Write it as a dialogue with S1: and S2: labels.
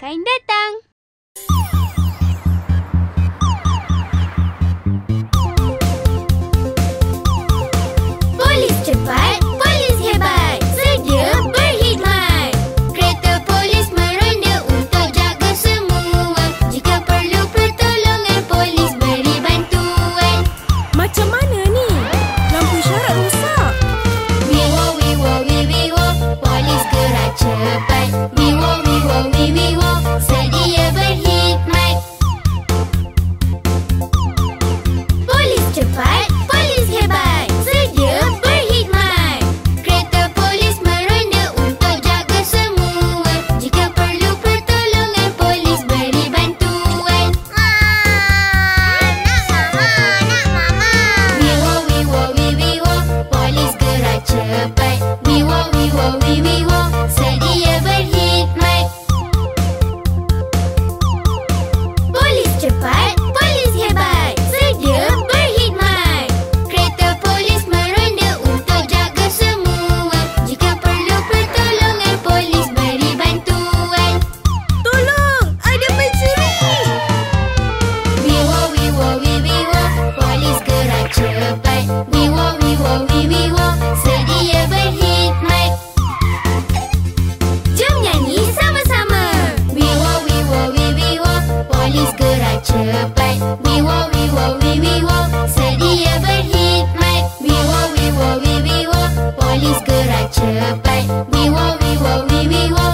S1: akan datang. Polis gerak cepat Wiwo wiwo wiwo